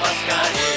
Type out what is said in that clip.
mascarilla.